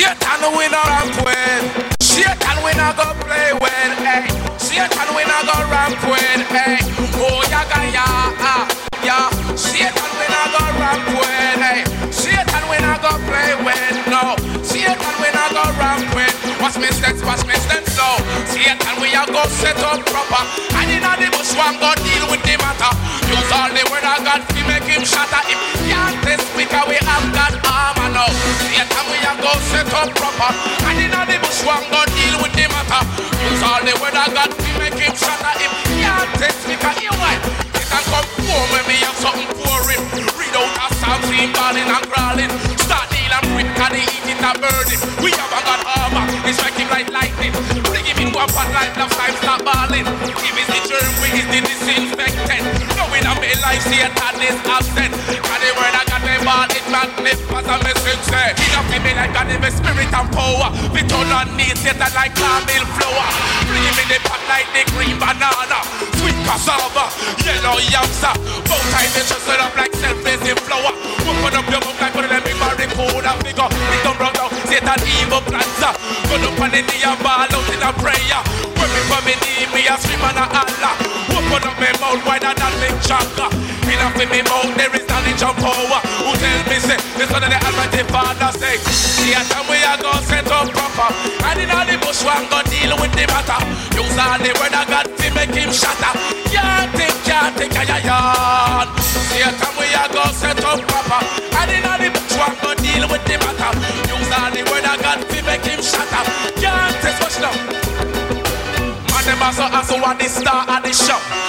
Satan we no ramp with. Satan we no go play with. Eh. Hey, Satan we no go ramp with. Hey, oh ya ga ya ah ya. Satan we no go ramp with. Eh. Hey, Satan we no go play with. No, Satan we no go ramp with. What's me steps, What's me steps, oh. so Satan we a go set up proper. Up proper. And in the bush, one go deal with the matter. Use all the of God to make him shatter. If can't test because you what? He can come for when me have something for him. Read out a psalm, see him balling and crawling. Start deal and quick, and he eat it and burn him. We haven't got armor, it's striking like lightning. Bring him in one pot life, love time start balling. Give is the germ, we is the disinfectant. Knowing I'm a life, Satan is absent. And like God, the spirit and power. We turn on knees, Satan like caramel flour. Bring in the pot like the green banana. Sweet cassava, yellow yamsa. Both times they just up like self-raising flour. Open up your mouth like one of them barracuda figure. Big dumb rock down, Satan evil plans. Go up on the knee and ball out in a prayer. When me for me knee, me a scream and a Allah. Open up my mouth wider than Chaka. Enough in me mouth, there is knowledge and power. Tell me say, the son of the Almighty Father say, Satan we are gonna set up proper. And in all the bush one go deal with the matter. Use all the word of God to make him shatter. Can't think, can't think, I yawn. Satan we are gonna set up proper. And in all the bush one go deal with the matter. Use all the word of God to make him shatter. Can't take much now. Man, them also also want the star of the show.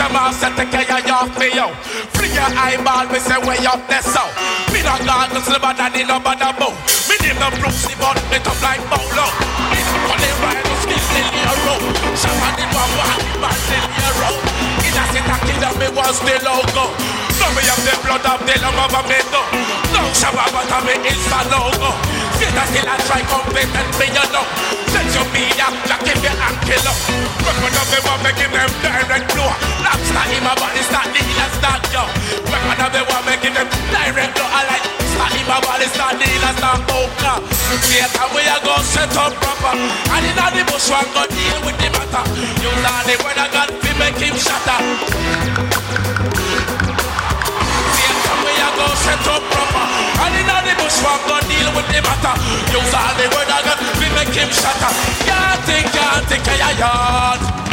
I Shama said care of your me you. Free your eyeball, we say way up there so. Me not goggles, no bad and no bad bow. Me name the Brucey, but it up like Bolo. Me not calling right, no skill in the road. Shama did one one, man in the road. In a set of killer, me was the logo. No me have the blood of the love of a meadow. No Shama, but I me is the logo. Still I still I try compete and me you know. Let you be a jack if you and kill up. Weapon of them want making them direct poker. Theater we a go set up proper. And in the bush one go deal with the matter. You learn the of God fi make him shatter. Theater we a go set up proper. And in the bush one go deal with the matter. Use all the word of God fi make him shatter. Can't think, can't think, I yard.